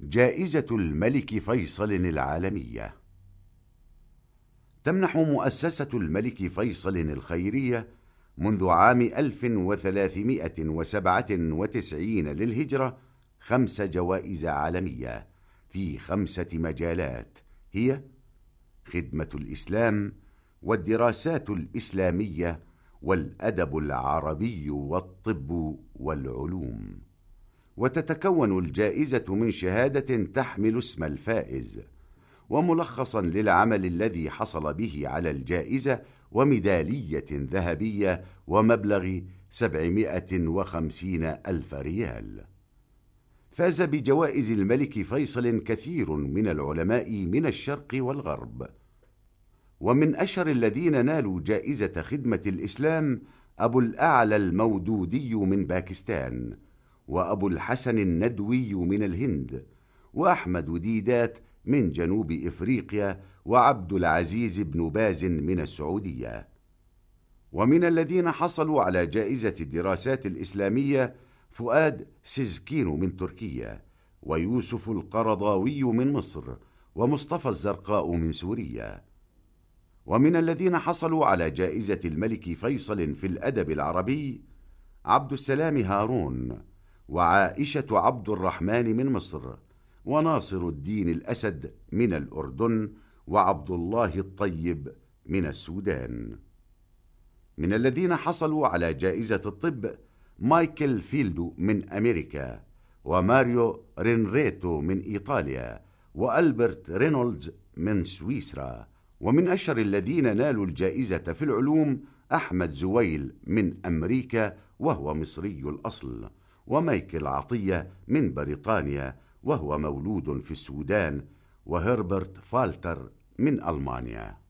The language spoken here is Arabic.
جائزة الملك فيصل العالمية. تمنح مؤسسة الملك فيصل الخيرية منذ عام 1397 للهجرة خمس جوائز عالمية في خمسة مجالات هي خدمة الإسلام والدراسات الإسلامية والأدب العربي والطب والعلوم. وتتكون الجائزة من شهادة تحمل اسم الفائز وملخصا للعمل الذي حصل به على الجائزة وميدالية ذهبية ومبلغ سبعمائة وخمسين ألف ريال. فاز بجوائز الملك فيصل كثير من العلماء من الشرق والغرب. ومن أشهر الذين نالوا جائزة خدمة الإسلام أبو الأعلى المودودي من باكستان وأبو الحسن الندوي من الهند وأحمد ديدات من جنوب إفريقيا وعبد العزيز بن باز من السعودية. ومن الذين حصلوا على جائزة الدراسات الإسلامية فؤاد سيزكين من تركيا ويوسف القرضاوي من مصر ومصطفى الزرقاء من سوريا. ومن الذين حصلوا على جائزة الملك فيصل في الأدب العربي عبد السلام هارون وعائشة عبد الرحمن من مصر وناصر الدين الأسد من الأردن وعبد الله الطيب من السودان. من الذين حصلوا على جائزة الطب مايكل فيلدو من أمريكا وماريو رينريتو من إيطاليا وألبرت رينولدز من سويسرا. ومن أشهر الذين نالوا الجائزة في العلوم أحمد زويل من أمريكا وهو مصري الأصل. ومايكل عطية من بريطانيا وهو مولود في السودان وهربرت فالتر من ألمانيا.